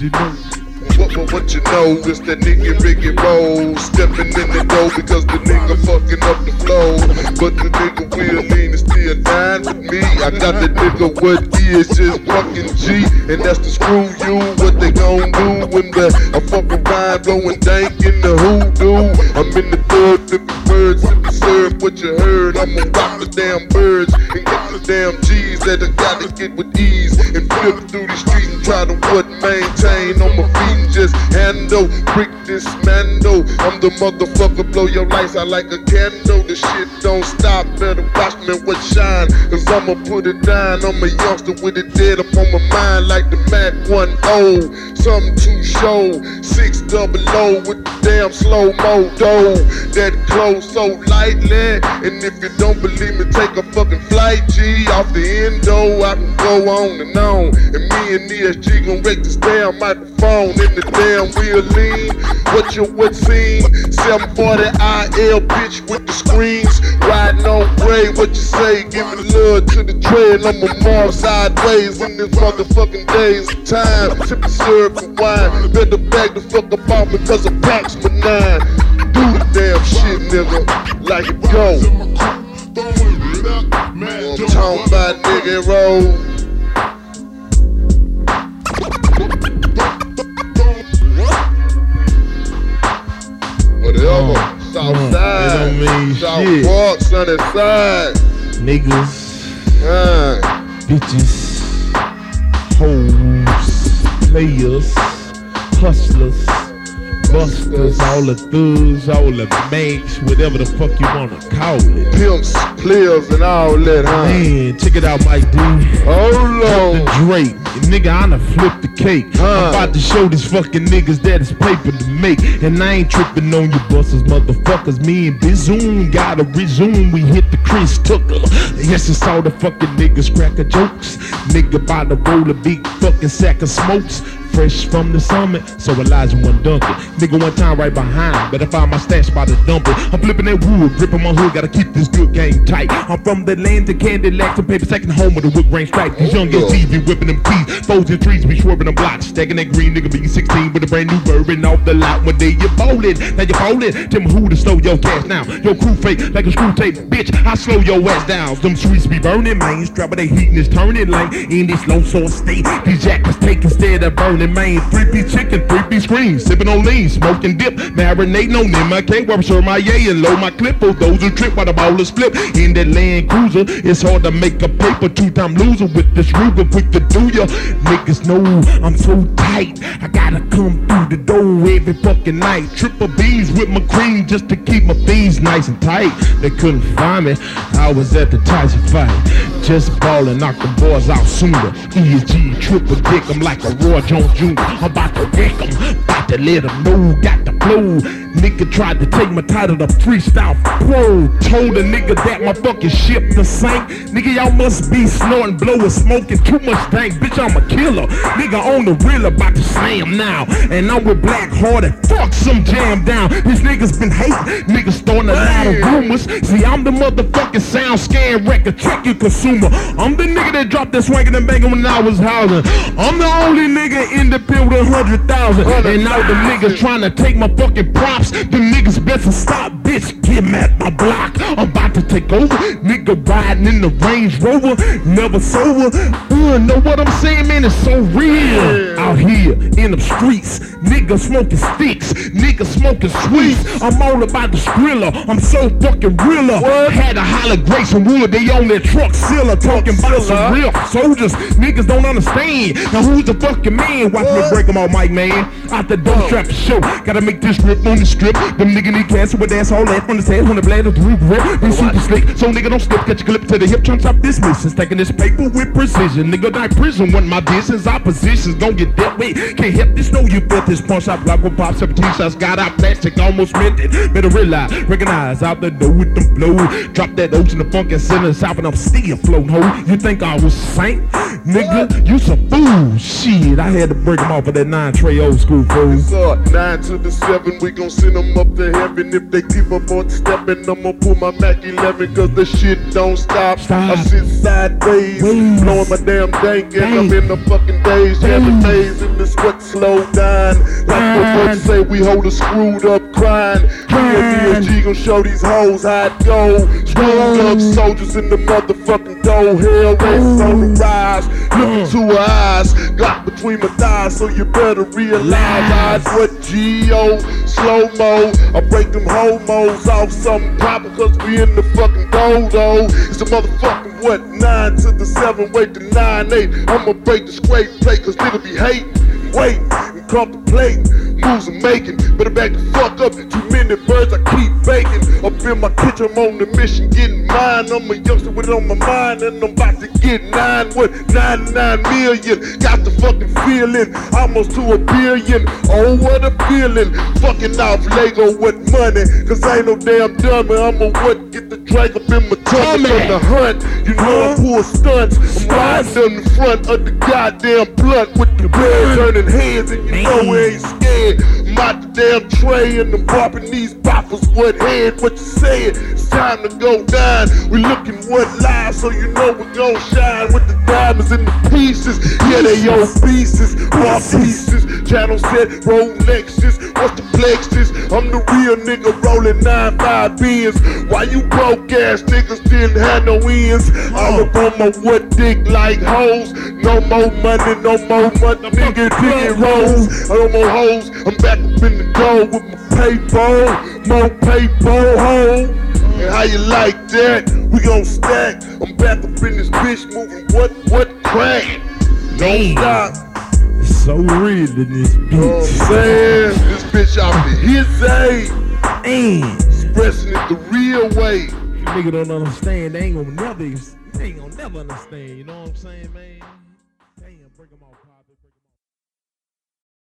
you know? What, what, what you know? Is that nigga Ricky roll Stepping in the door because the nigga fucking up the flow. But the nigga will lean is still dying with me. I got the nigga what is just fucking G. And that's to screw you. What they gon' do when the I fuck around blowing dank in the hoodoo. I'm in the third flipping birds Sipping syrup what you heard? I'ma rock the damn birds And get the damn G's that I gotta get with ease. And flip through the street and try to what maintain. On my feet just handle, brick dismantle. I'm the motherfucker, blow your lights out like a candle. The shit don't stop, better watch me what shine. Cause I'ma put it down. I'm a youngster with it dead up on my mind like the Mac 1-0. Something to show. Six double O with the damn slow mo dough. That close so lightly. And if you don't believe me, take a fucking flight, G. Off the endo, I can go on and on. And me and ESG gon' wreck this damn microphone in the damn wheel lean. What you would seen? 740 IL bitch with the screens. Riding on gray, what you say? Giving love to the trail. I'm a mark sideways in this motherfucking days. Time, sipping syrup and wine. Better bag the fuck up off because of packs with nine. Do the damn shit, nigga. Like it go. I'm talking about nigga roll. Don't mean South shit. Park, side. Niggas, Uh, bitches, hoes, players, hustlers, busters, all the thugs, all the makes, whatever the fuck you wanna call it. pimps, players, and all that, huh? Man, check it out, Mike D. Hold The on. Drake, nigga, I done flipped the cake. Huh. I'm about to show these fucking niggas that it's paper to make. And I ain't tripping on you busters, motherfuckers. Me and Bizoon gotta resume. We hit the Chris Tucker. Yes, it's all the fucking niggas cracker jokes. Nigga about the roll a big fucking sack of smokes. Fresh from the summit, so Elijah one dunk it. Nigga one time right behind, better find my stash by the dump. I'm flipping that wood, gripping my hood, gotta keep this good game tight. I'm from the land of candy, lax and paper, second home of the wood grain strike. These young SGs be whipping them teeth, foes and trees be swerving them blocks, stacking that green nigga be 16 with a brand new bourbon off the lot. One day you bowling, now you bowling. Tell me who to slow your cash now. Your crew fake like a screw tape, bitch. I slow your ass down. Them streets be burning, man. Strap but they heating is turning like in this low source state. These jackets take instead of burning, man. Three piece chicken, three piece screens, sipping on lean, smoking dip, marinating on them. I can't sure my yay and load my clip for those who trip while the ball is flip. In that Land Cruiser, it's hard to make a paper two-time loser with this Ruger quick to do ya. Niggas know I'm so tight. I gotta come through the door every fucking night. Triple B's with my cream just to keep my beans nice and tight. They couldn't find me. I was at the Tyson fight. Just ballin', knock the boys out sooner. ESG triple dick, I'm like a Roy Jones Jr. I'm about to wreck 'em, about to let 'em know, got the Nigga tried to take my title to freestyle pro. Told a nigga that my fucking ship to sink. Nigga, y'all must be snorting, blowing, smoking too much dank. Bitch, I'm a killer. Nigga on the real about to slam now. And I'm with Black Hearted. Fuck some jam down. These niggas been hating. Niggas throwing a lot of rumors. See, I'm the motherfucking sound scan record. Check your consumer. I'm the nigga that dropped that swinging and banging when I was housing. I'm the only nigga in the independent with a hundred thousand. And now the niggas trying to take my fucking props. The niggas better stop, bitch. Get mad my block. I'm about to take over. Nigga riding in the Range Rover. Never sober. Uh, know what I'm saying, man? It's so real. Out here in the streets. Nigga smoking sticks. Nigga smoking sweets. I'm all about the skrilla. I'm so fucking realer. Had a holler Grace and Wood. They on their truck Silla. Talking about some real soldiers. Niggas don't understand. Now who's the fucking man? Watch me break 'em all, Mike, man. Out the dope trap show. Gotta make this rip on the strip. Them nigga need cancer with ass all that from the head when the blade of the roof rip. They super slick. So nigga don't slip. Catch a clip to the hip. Chunks up this mission. Stacking this paper with precision. Nigga die prison when my business oppositions gon' get dealt with. Can't help this. Know you felt this punch. I block with pop 17 shots. Got out plastic. Almost meant it. Better realize. Recognize out the door with them blow. Drop that ocean the funk and send us out and I'm still floating ho. You think I was saint? Nigga, you some fool. Shit, I had to break them off of that nine tray old school fool. It's up. Nine to the seven, we gon' send them up to heaven. If they keep up on stepping, I'ma pull my Mac 11, cause the shit don't stop. Stop. I sit sideways, Ways. blowing my damn dank, and I'm in the fucking days. Yeah, the Days. in the sweat slow down. Like the words say, we hold a screwed up crying. Me and ESG gon' show these hoes how it go. Screwed up soldiers in the motherfucking dough. Hell races on the rise. Look into her eyes. Got between my thighs, so you better realize I'd what G.O. Slow mo. I break them homos off something proper, cause we in the fucking dodo. It's a motherfucking what? Nine to the seven, wait to nine, eight. I'ma break the scrape plate, cause nigga be hating. Wait and contemplating moves I'm making. Better back the fuck up. Too many birds I keep baking. Up in my kitchen, I'm on the mission, getting mine. I'm a youngster with it on my mind, and I'm about to get nine. What? 99 million. Got the fucking feeling. Almost to a billion. Oh, what a feeling. Fucking off Lego with money. Cause I ain't no damn dummy. I'ma what? Get the drag up in my tummy from the hunt. You know I pull stunts. I'm riding in the front of the goddamn blunt with the blood turning heads, and you know we ain't scared. I'm out the damn tray and I'm popping these boppers. What head? What you saying? It's time to go down. We looking what live, so you know we gon' shine with the diamonds and the pieces. Yeah, they your pieces, raw pieces. Channel set, Rolexes. What's the plexus? I'm the real nigga rolling 9-5 bins. Why you broke ass niggas didn't have no ends? All up on my wood dick like hoes. No more money, no more money. Nigga, it rolls. No more hoes. I'm back up in the door with my paper. More paper, ho. And how you like that? We gon' stack. I'm back up in this bitch moving what, what crack? Don't stop. It's so real in this You know what I'm bitch. saying? This bitch out the his age. Man, Expressing it the real way. Nigga don't understand. They ain't gonna never, they ain't gonna never understand. You know what I'm saying, man? Damn, break 'em off.